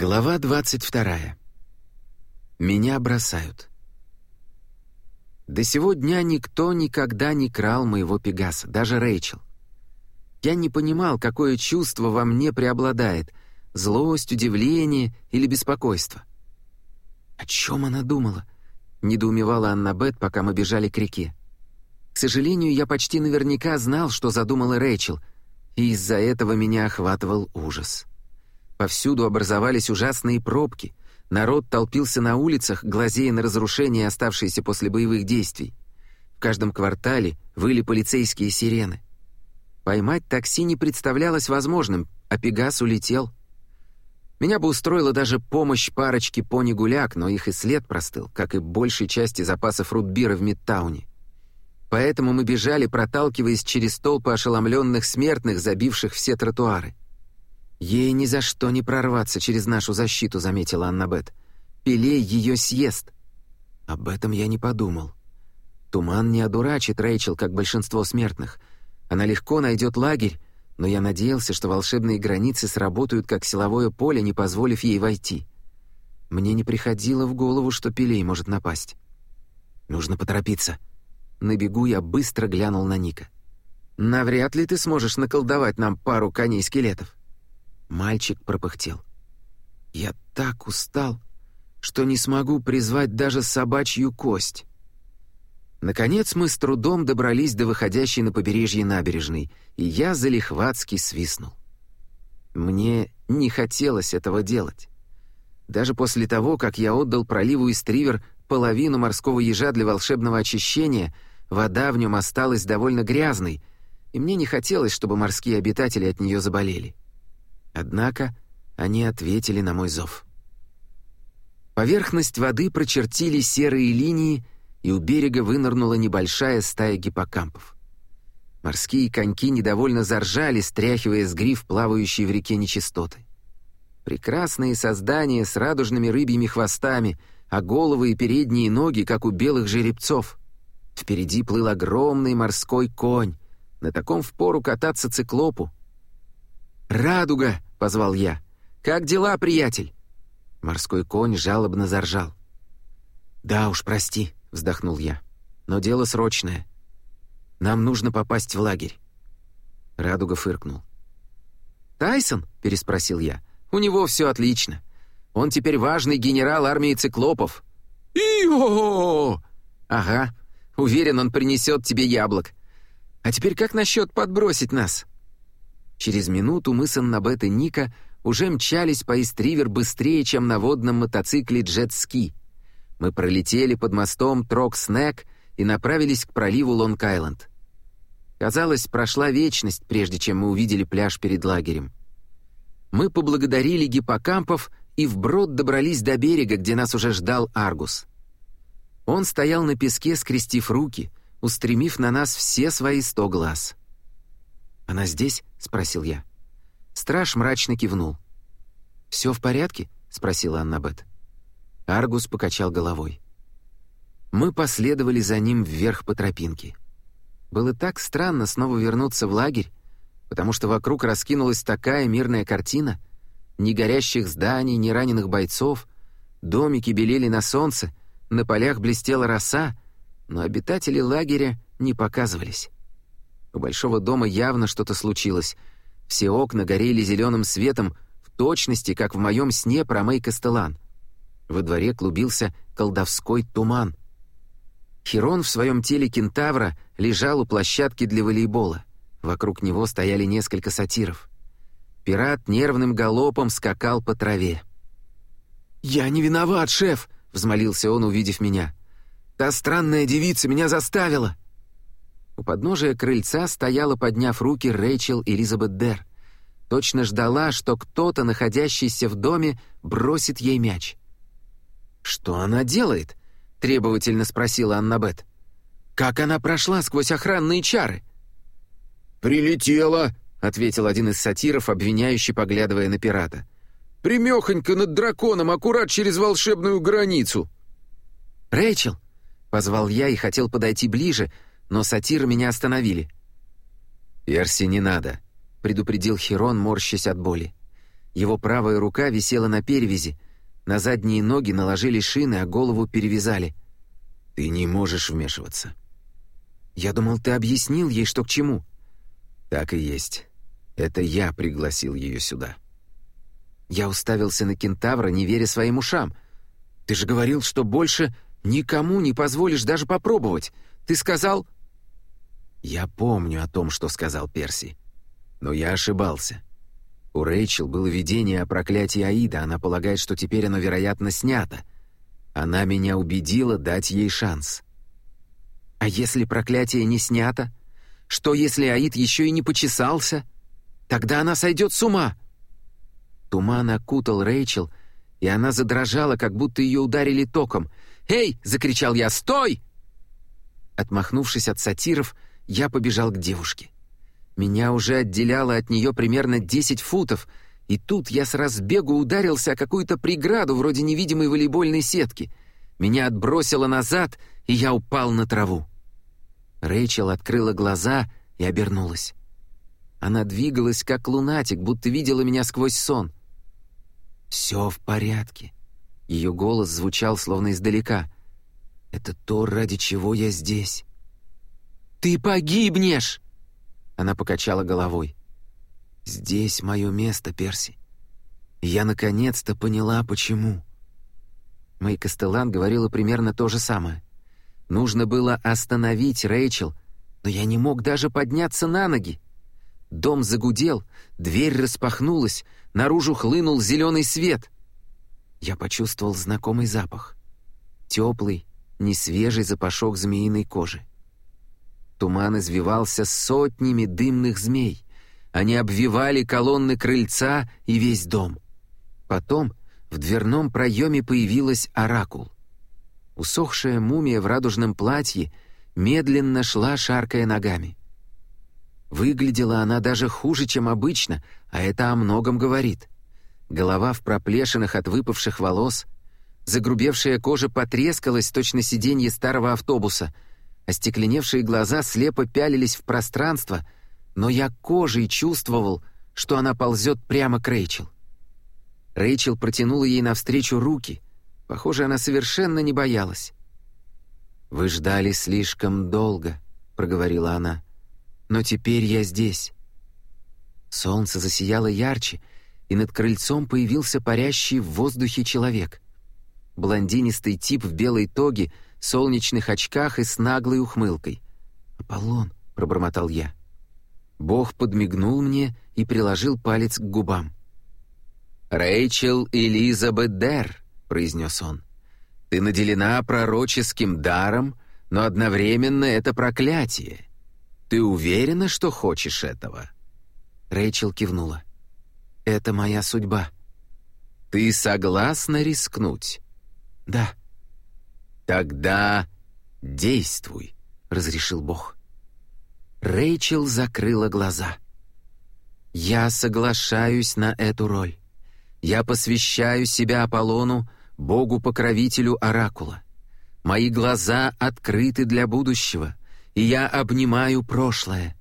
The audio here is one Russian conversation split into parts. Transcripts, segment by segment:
Глава 22. Меня бросают. До сего дня никто никогда не крал моего Пегаса, даже Рэйчел. Я не понимал, какое чувство во мне преобладает — злость, удивление или беспокойство. О чем она думала? Недоумевала Аннабет, пока мы бежали к реке. К сожалению, я почти наверняка знал, что задумала Рэйчел, и из-за этого меня охватывал ужас. Повсюду образовались ужасные пробки. Народ толпился на улицах, глазея на разрушения, оставшиеся после боевых действий. В каждом квартале выли полицейские сирены. Поймать такси не представлялось возможным, а Пегас улетел. Меня бы устроила даже помощь парочки пони-гуляк, но их и след простыл, как и большей части запасов рутбира в Мидтауне. Поэтому мы бежали, проталкиваясь через толпы ошеломленных смертных, забивших все тротуары. «Ей ни за что не прорваться через нашу защиту», — заметила Аннабет. «Пелей ее съест». Об этом я не подумал. Туман не одурачит Рэйчел, как большинство смертных. Она легко найдет лагерь, но я надеялся, что волшебные границы сработают как силовое поле, не позволив ей войти. Мне не приходило в голову, что Пелей может напасть. «Нужно поторопиться». На бегу я быстро глянул на Ника. «Навряд ли ты сможешь наколдовать нам пару коней-скелетов». Мальчик пропыхтел. «Я так устал, что не смогу призвать даже собачью кость». Наконец мы с трудом добрались до выходящей на побережье набережной, и я залихватски свистнул. Мне не хотелось этого делать. Даже после того, как я отдал проливу Истривер половину морского ежа для волшебного очищения, вода в нем осталась довольно грязной, и мне не хотелось, чтобы морские обитатели от нее заболели. Однако они ответили на мой зов. Поверхность воды прочертили серые линии, и у берега вынырнула небольшая стая гиппокампов. Морские коньки недовольно заржали, стряхивая с гриф плавающие в реке нечистоты. Прекрасные создания с радужными рыбьими хвостами, а головы и передние ноги, как у белых жеребцов. Впереди плыл огромный морской конь. На таком впору кататься циклопу. «Радуга!» — позвал я. «Как дела, приятель?» Морской конь жалобно заржал. «Да уж, прости», — вздохнул я. «Но дело срочное. Нам нужно попасть в лагерь». Радуга фыркнул. «Тайсон?» — переспросил я. «У него все отлично. Он теперь важный генерал армии циклопов». «И-о-о-о!» «Ага. Уверен, он принесет тебе яблок. А теперь как насчет подбросить нас?» Через минуту мы с Аннабет и Ника уже мчались по Истривер быстрее, чем на водном мотоцикле «Джет-ски». Мы пролетели под мостом Трок-Снэк и направились к проливу Лонг-Айленд. Казалось, прошла вечность, прежде чем мы увидели пляж перед лагерем. Мы поблагодарили гиппокампов и вброд добрались до берега, где нас уже ждал Аргус. Он стоял на песке, скрестив руки, устремив на нас все свои сто глаз. «Она здесь?» — спросил я. Страж мрачно кивнул. «Все в порядке?» — спросила Аннабет. Аргус покачал головой. Мы последовали за ним вверх по тропинке. Было так странно снова вернуться в лагерь, потому что вокруг раскинулась такая мирная картина. Ни горящих зданий, ни раненых бойцов. Домики белели на солнце, на полях блестела роса, но обитатели лагеря не показывались. У большого дома явно что-то случилось. Все окна горели зеленым светом, в точности, как в моем сне про Мэй Костелан. Во дворе клубился колдовской туман. Хирон в своем теле кентавра лежал у площадки для волейбола. Вокруг него стояли несколько сатиров. Пират нервным галопом скакал по траве. «Я не виноват, шеф!» — взмолился он, увидев меня. «Та странная девица меня заставила!» У подножия крыльца стояла, подняв руки, Рэйчел Элизабет Дер. Точно ждала, что кто-то, находящийся в доме, бросит ей мяч. «Что она делает?» — требовательно спросила Аннабет. «Как она прошла сквозь охранные чары?» «Прилетела», — ответил один из сатиров, обвиняющий, поглядывая на пирата. «Примехонько над драконом, аккурат через волшебную границу». «Рэйчел!» — позвал я и хотел подойти ближе, но сатиры меня остановили. «Перси не надо», — предупредил Хирон, морщась от боли. Его правая рука висела на перевязи, на задние ноги наложили шины, а голову перевязали. «Ты не можешь вмешиваться». «Я думал, ты объяснил ей, что к чему». «Так и есть. Это я пригласил ее сюда». Я уставился на кентавра, не веря своим ушам. «Ты же говорил, что больше никому не позволишь даже попробовать. Ты сказал...» «Я помню о том, что сказал Перси. Но я ошибался. У Рэйчел было видение о проклятии Аида, она полагает, что теперь оно, вероятно, снято. Она меня убедила дать ей шанс». «А если проклятие не снято? Что, если Аид еще и не почесался? Тогда она сойдет с ума!» Туман окутал Рэйчел, и она задрожала, как будто ее ударили током. «Эй!» — закричал я. «Стой!» Отмахнувшись от сатиров, я побежал к девушке. Меня уже отделяло от нее примерно 10 футов, и тут я с разбегу ударился о какую-то преграду вроде невидимой волейбольной сетки. Меня отбросило назад, и я упал на траву. Рэйчел открыла глаза и обернулась. Она двигалась, как лунатик, будто видела меня сквозь сон. «Все в порядке». Ее голос звучал словно издалека. «Это то, ради чего я здесь». «Ты погибнешь!» Она покачала головой. «Здесь мое место, Перси. Я наконец-то поняла, почему». Мэй Костелан говорила примерно то же самое. Нужно было остановить Рэйчел, но я не мог даже подняться на ноги. Дом загудел, дверь распахнулась, наружу хлынул зеленый свет. Я почувствовал знакомый запах. Теплый, несвежий запашок змеиной кожи. Туман извивался сотнями дымных змей. Они обвивали колонны крыльца и весь дом. Потом в дверном проеме появилась оракул. Усохшая мумия в радужном платье медленно шла, шаркая ногами. Выглядела она даже хуже, чем обычно, а это о многом говорит. Голова в проплешинах от выпавших волос, загрубевшая кожа потрескалась, точно сиденье старого автобуса, остекленевшие глаза слепо пялились в пространство, но я кожей чувствовал, что она ползет прямо к Рэйчел. Рэйчел протянула ей навстречу руки. Похоже, она совершенно не боялась. «Вы ждали слишком долго», — проговорила она. Но теперь я здесь. Солнце засияло ярче, и над крыльцом появился парящий в воздухе человек. Блондинистый тип в белой тоге, солнечных очках и с наглой ухмылкой. «Аполлон», — пробормотал я. Бог подмигнул мне и приложил палец к губам. «Рэйчел Элизабет Дер», — произнес он. «Ты наделена пророческим даром, но одновременно это проклятие. «Ты уверена, что хочешь этого?» Рэйчел кивнула. «Это моя судьба». «Ты согласна рискнуть?» «Да». «Тогда действуй», — разрешил Бог. Рэйчел закрыла глаза. «Я соглашаюсь на эту роль. Я посвящаю себя Аполлону, Богу-покровителю Оракула. Мои глаза открыты для будущего и я обнимаю прошлое.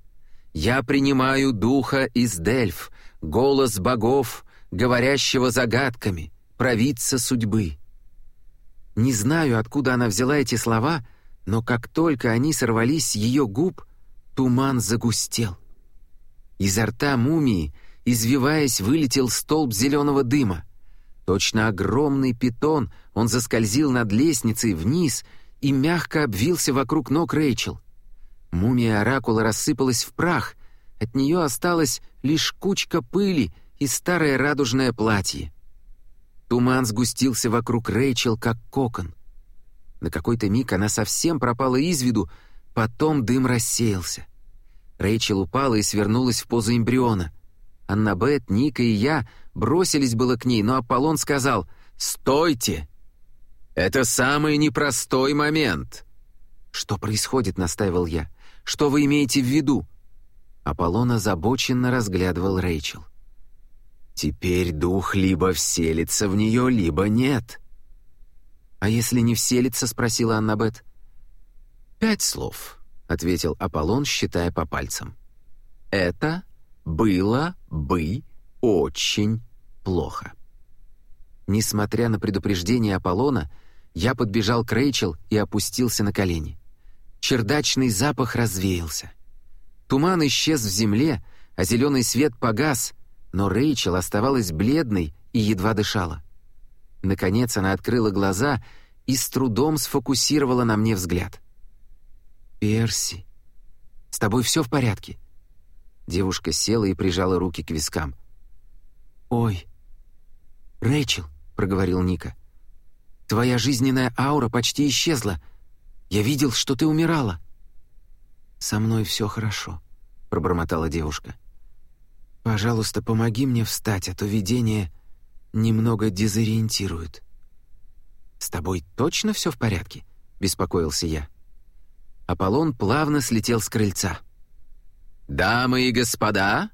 Я принимаю духа из Дельф, голос богов, говорящего загадками, провидца судьбы. Не знаю, откуда она взяла эти слова, но как только они сорвались с ее губ, туман загустел. Изо рта мумии, извиваясь, вылетел столб зеленого дыма. Точно огромный питон, он заскользил над лестницей вниз и мягко обвился вокруг ног Рэйчел. Мумия оракула рассыпалась в прах, от нее осталась лишь кучка пыли и старое радужное платье. Туман сгустился вокруг Рэйчел, как кокон. На какой-то миг она совсем пропала из виду, потом дым рассеялся. Рэйчел упала и свернулась в позу эмбриона. Аннабет, Ника и я бросились было к ней, но Аполлон сказал «Стойте! Это самый непростой момент!» «Что происходит?» — настаивал я. Что вы имеете в виду?» Аполлон озабоченно разглядывал Рэйчел. «Теперь дух либо вселится в нее, либо нет». «А если не вселится?» — спросила Аннабет. «Пять слов», — ответил Аполлон, считая по пальцам. «Это было бы очень плохо. Несмотря на предупреждение Аполлона, я подбежал к Рэйчел и опустился на колени. Чердачный запах развеялся. Туман исчез в земле, а зеленый свет погас, но Рэйчел оставалась бледной и едва дышала. Наконец она открыла глаза и с трудом сфокусировала на мне взгляд. «Перси, с тобой все в порядке?» Девушка села и прижала руки к вискам. «Ой, Рэйчел», — проговорил Ника, — «твоя жизненная аура почти исчезла. Я видел, что ты умирала». «Со мной все хорошо», — пробормотала девушка. «Пожалуйста, помоги мне встать, а то видение немного дезориентирует». «С тобой точно все в порядке?» — беспокоился я. Аполлон плавно слетел с крыльца. «Дамы и господа,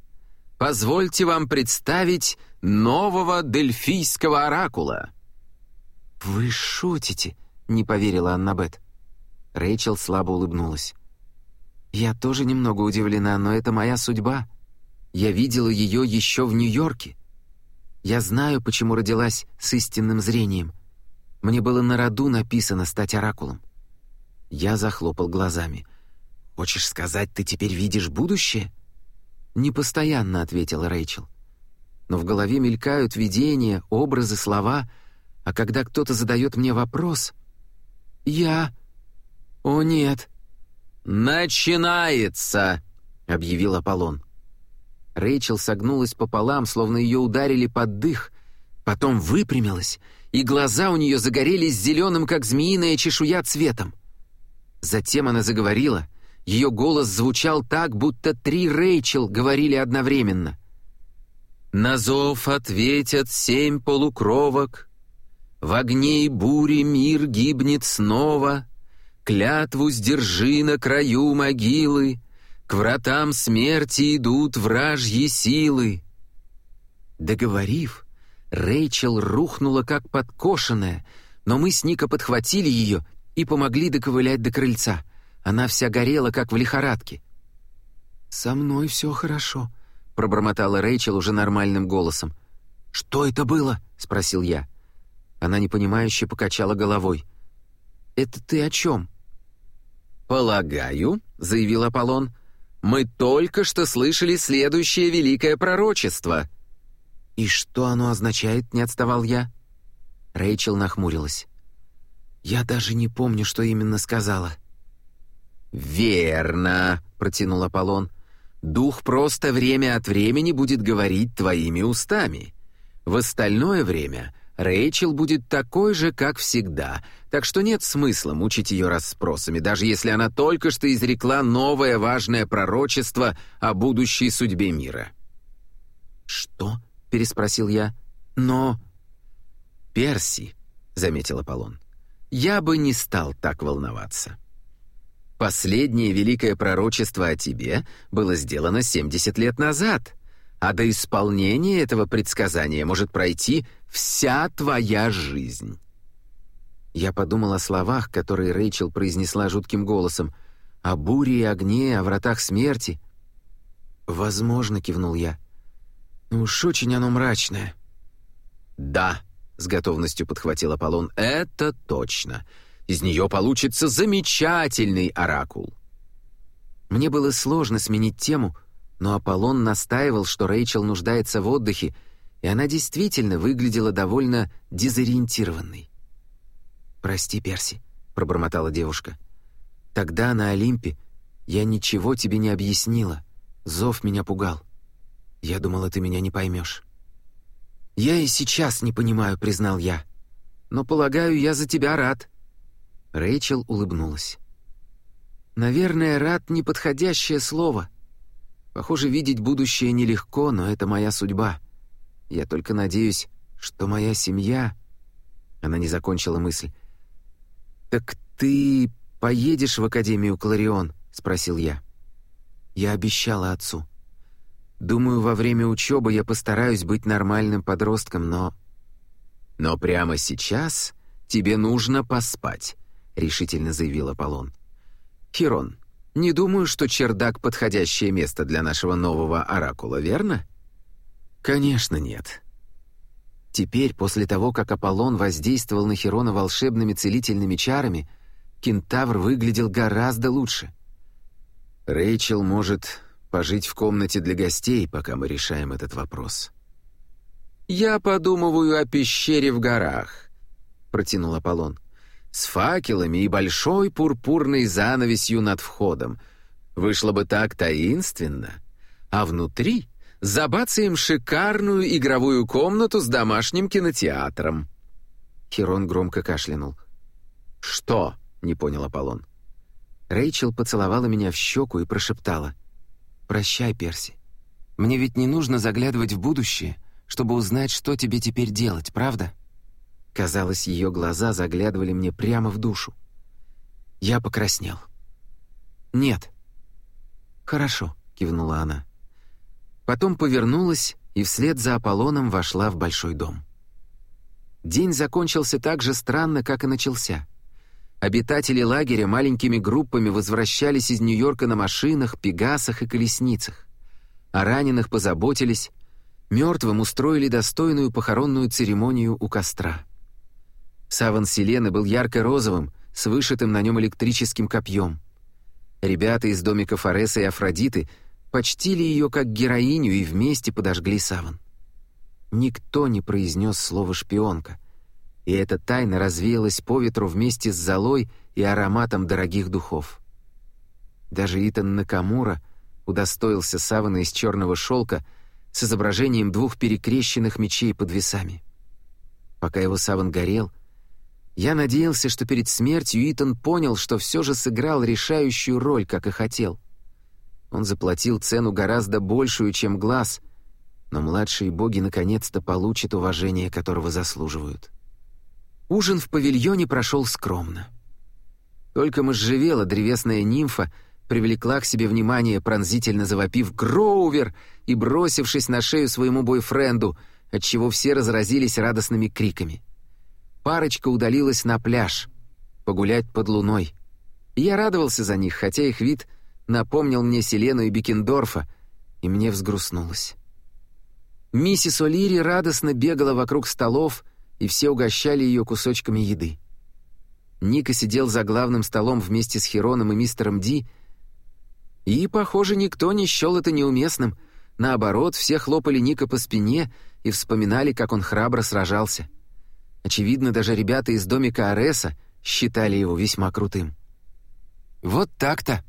позвольте вам представить нового дельфийского оракула». «Вы шутите?» — не поверила Аннабет. Рэйчел слабо улыбнулась. «Я тоже немного удивлена, но это моя судьба. Я видела ее еще в Нью-Йорке. Я знаю, почему родилась с истинным зрением. Мне было на роду написано стать оракулом. Я захлопал глазами. «Хочешь сказать, ты теперь видишь будущее?» «Не постоянно», — ответила Рэйчел. «Но в голове мелькают видения, образы, слова, а когда кто-то задает мне вопрос...» «Я...» «О, нет!» «Начинается!» — объявил Аполлон. Рэйчел согнулась пополам, словно ее ударили под дых, потом выпрямилась, и глаза у нее загорелись зеленым, как змеиная чешуя, цветом. Затем она заговорила. Ее голос звучал так, будто три Рэйчел говорили одновременно. «На зов ответят семь полукровок, В огне и буре мир гибнет снова, Клятву сдержи на краю могилы, К вратам смерти идут вражьи силы». Договорив, Рэйчел рухнула как подкошенная, но мы с Ника подхватили ее и помогли доковылять до крыльца. Она вся горела, как в лихорадке. «Со мной все хорошо», — пробормотала Рэйчел уже нормальным голосом. «Что это было?» — спросил я. Она непонимающе покачала головой. «Это ты о чем?» «Полагаю», — заявил Аполлон, — «мы только что слышали следующее великое пророчество». «И что оно означает?» — не отставал я. Рэйчел нахмурилась. «Я даже не помню, что именно сказала». «Верно», — протянул Аполлон. «Дух просто время от времени будет говорить твоими устами. В остальное время Рэйчел будет такой же, как всегда, так что нет смысла мучить ее расспросами, даже если она только что изрекла новое важное пророчество о будущей судьбе мира». «Что?» — переспросил я. «Но...» «Перси», — заметил Аполлон я бы не стал так волноваться. Последнее великое пророчество о тебе было сделано 70 лет назад, а до исполнения этого предсказания может пройти вся твоя жизнь. Я подумал о словах, которые Рэйчел произнесла жутким голосом, о буре и огне, о вратах смерти. «Возможно», — кивнул я. «Ну уж очень оно мрачное». «Да», — с готовностью подхватил Аполлон. «Это точно. Из нее получится замечательный оракул». Мне было сложно сменить тему, но Аполлон настаивал, что Рэйчел нуждается в отдыхе, и она действительно выглядела довольно дезориентированной. «Прости, Перси», — пробормотала девушка. «Тогда на Олимпе я ничего тебе не объяснила. Зов меня пугал. Я думала, ты меня не поймешь». «Я и сейчас не понимаю», — признал я. «Но, полагаю, я за тебя рад». Рэйчел улыбнулась. «Наверное, рад — неподходящее слово. Похоже, видеть будущее нелегко, но это моя судьба. Я только надеюсь, что моя семья...» Она не закончила мысль. «Так ты поедешь в Академию Кларион?» — спросил я. Я обещала отцу. Думаю, во время учебы я постараюсь быть нормальным подростком, но... Но прямо сейчас тебе нужно поспать, решительно заявил Аполлон. Хирон, не думаю, что чердак подходящее место для нашего нового оракула, верно? Конечно, нет. Теперь, после того, как Аполлон воздействовал на Херона волшебными целительными чарами, кентавр выглядел гораздо лучше. «Рэйчел может пожить в комнате для гостей, пока мы решаем этот вопрос». «Я подумываю о пещере в горах», — протянул Аполлон. «С факелами и большой пурпурной занавесью над входом. Вышло бы так таинственно. А внутри забацаем шикарную игровую комнату с домашним кинотеатром». Херон громко кашлянул. «Что?» — не понял Аполлон. Рэйчел поцеловала меня в щеку и прошептала. «Прощай, Перси. Мне ведь не нужно заглядывать в будущее, чтобы узнать, что тебе теперь делать, правда?» Казалось, ее глаза заглядывали мне прямо в душу. Я покраснел. «Нет». «Хорошо», — кивнула она. Потом повернулась и вслед за Аполлоном вошла в большой дом. День закончился так же странно, как и начался. Обитатели лагеря маленькими группами возвращались из Нью-Йорка на машинах, пегасах и колесницах. О раненых позаботились, мертвым устроили достойную похоронную церемонию у костра. Саван Селены был ярко-розовым, с вышитым на нем электрическим копьем. Ребята из домика Фореса и Афродиты — почтили ее как героиню и вместе подожгли саван. Никто не произнес слово «шпионка», и эта тайна развеялась по ветру вместе с золой и ароматом дорогих духов. Даже Итан Накамура удостоился савана из черного шелка с изображением двух перекрещенных мечей под весами. Пока его саван горел, я надеялся, что перед смертью Итан понял, что все же сыграл решающую роль, как и хотел. Он заплатил цену гораздо большую, чем глаз, но младшие боги наконец-то получат уважение, которого заслуживают. Ужин в павильоне прошел скромно. Только можжевела древесная нимфа привлекла к себе внимание, пронзительно завопив «Гроувер!» и бросившись на шею своему бойфренду, отчего все разразились радостными криками. Парочка удалилась на пляж, погулять под луной. Я радовался за них, хотя их вид — напомнил мне Селену и Бекендорфа, и мне взгрустнулось. Миссис О'Лири радостно бегала вокруг столов, и все угощали ее кусочками еды. Ника сидел за главным столом вместе с Хероном и мистером Ди, и, похоже, никто не счел это неуместным. Наоборот, все хлопали Ника по спине и вспоминали, как он храбро сражался. Очевидно, даже ребята из домика Ареса считали его весьма крутым. «Вот так-то»,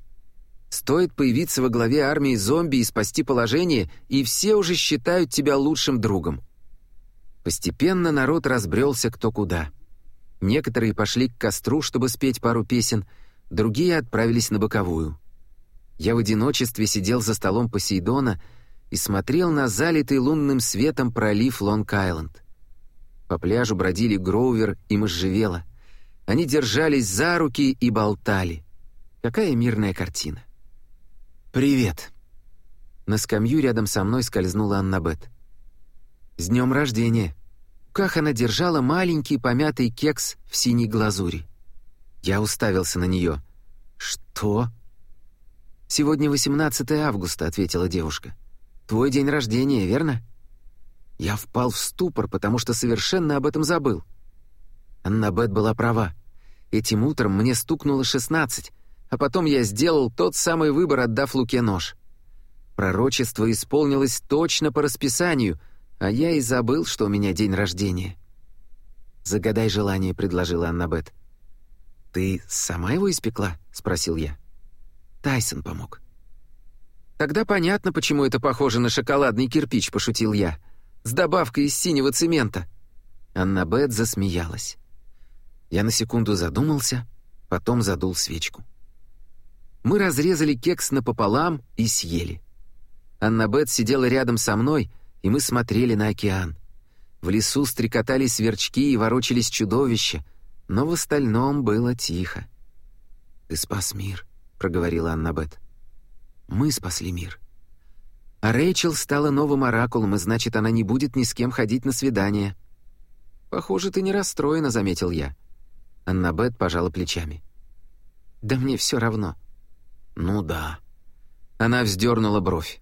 Стоит появиться во главе армии зомби и спасти положение, и все уже считают тебя лучшим другом. Постепенно народ разбрелся кто куда. Некоторые пошли к костру, чтобы спеть пару песен, другие отправились на боковую. Я в одиночестве сидел за столом Посейдона и смотрел на залитый лунным светом пролив Лонг-Айленд. По пляжу бродили Гроувер и Можжевела. Они держались за руки и болтали. Какая мирная картина. «Привет». На скамью рядом со мной скользнула Аннабет. «С днем рождения!» Как она держала маленький помятый кекс в синей глазури. Я уставился на нее. «Что?» «Сегодня 18 августа», — ответила девушка. «Твой день рождения, верно?» Я впал в ступор, потому что совершенно об этом забыл. Аннабет была права. Этим утром мне стукнуло 16, а потом я сделал тот самый выбор, отдав Луке нож. Пророчество исполнилось точно по расписанию, а я и забыл, что у меня день рождения. «Загадай желание», — предложила Аннабет. «Ты сама его испекла?» — спросил я. Тайсон помог. «Тогда понятно, почему это похоже на шоколадный кирпич», — пошутил я. «С добавкой из синего цемента». Аннабет засмеялась. Я на секунду задумался, потом задул свечку. Мы разрезали кекс напополам и съели. Аннабет сидела рядом со мной, и мы смотрели на океан. В лесу стрекотали сверчки и ворочались чудовища, но в остальном было тихо. «Ты спас мир», — проговорила Аннабет. «Мы спасли мир». А Рэйчел стала новым оракулом, и значит, она не будет ни с кем ходить на свидание. «Похоже, ты не расстроена», — заметил я. Аннабет пожала плечами. «Да мне все равно. «Ну да». Она вздернула бровь.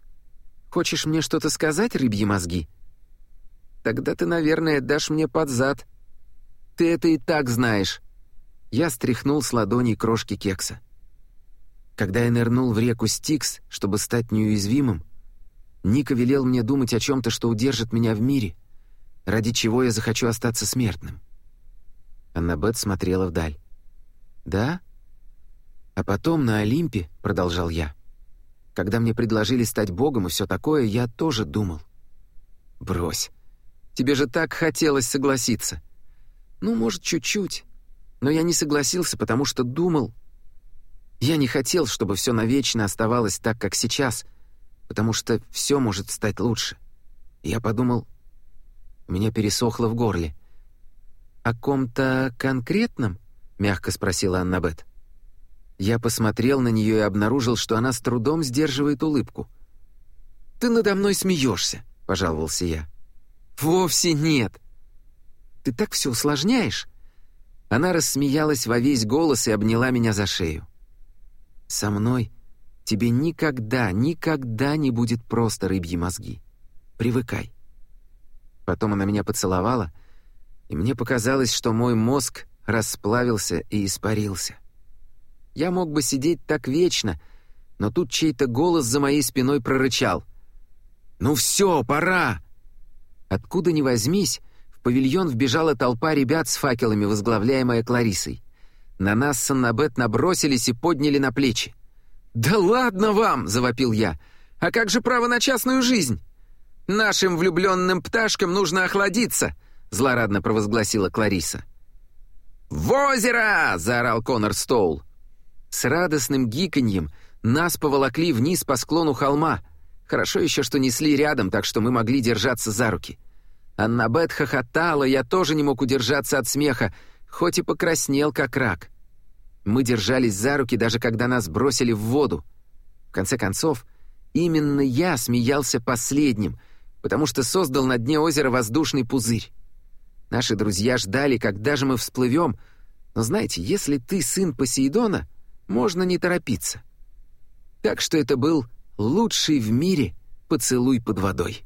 «Хочешь мне что-то сказать, рыбьи мозги?» Тогда ты, наверное, дашь мне под зад. Ты это и так знаешь». Я стряхнул с ладоней крошки кекса. Когда я нырнул в реку Стикс, чтобы стать неуязвимым, Ника велел мне думать о чем-то, что удержит меня в мире, ради чего я захочу остаться смертным. Аннабет смотрела вдаль. «Да?» «А потом на Олимпе», — продолжал я, «когда мне предложили стать богом и все такое, я тоже думал». «Брось. Тебе же так хотелось согласиться». «Ну, может, чуть-чуть. Но я не согласился, потому что думал... Я не хотел, чтобы все навечно оставалось так, как сейчас, потому что все может стать лучше. Я подумал... У меня пересохло в горле. «О ком-то конкретном?» — мягко спросила Аннабет. Я посмотрел на нее и обнаружил, что она с трудом сдерживает улыбку. «Ты надо мной смеешься», — пожаловался я. «Вовсе нет. Ты так все усложняешь». Она рассмеялась во весь голос и обняла меня за шею. «Со мной тебе никогда, никогда не будет просто рыбьи мозги. Привыкай». Потом она меня поцеловала, и мне показалось, что мой мозг расплавился и испарился. Я мог бы сидеть так вечно, но тут чей-то голос за моей спиной прорычал. «Ну все, пора!» Откуда ни возьмись, в павильон вбежала толпа ребят с факелами, возглавляемая Кларисой. На нас с Аннабет набросились и подняли на плечи. «Да ладно вам!» — завопил я. «А как же право на частную жизнь?» «Нашим влюбленным пташкам нужно охладиться!» — злорадно провозгласила Клариса. «В озеро!» — заорал Конор Стоул. С радостным гиканьем нас поволокли вниз по склону холма. Хорошо еще, что несли рядом, так что мы могли держаться за руки. Аннабет хохотала, я тоже не мог удержаться от смеха, хоть и покраснел, как рак. Мы держались за руки, даже когда нас бросили в воду. В конце концов, именно я смеялся последним, потому что создал на дне озера воздушный пузырь. Наши друзья ждали, когда же мы всплывем, но знаете, если ты сын Посейдона, можно не торопиться. Так что это был лучший в мире поцелуй под водой.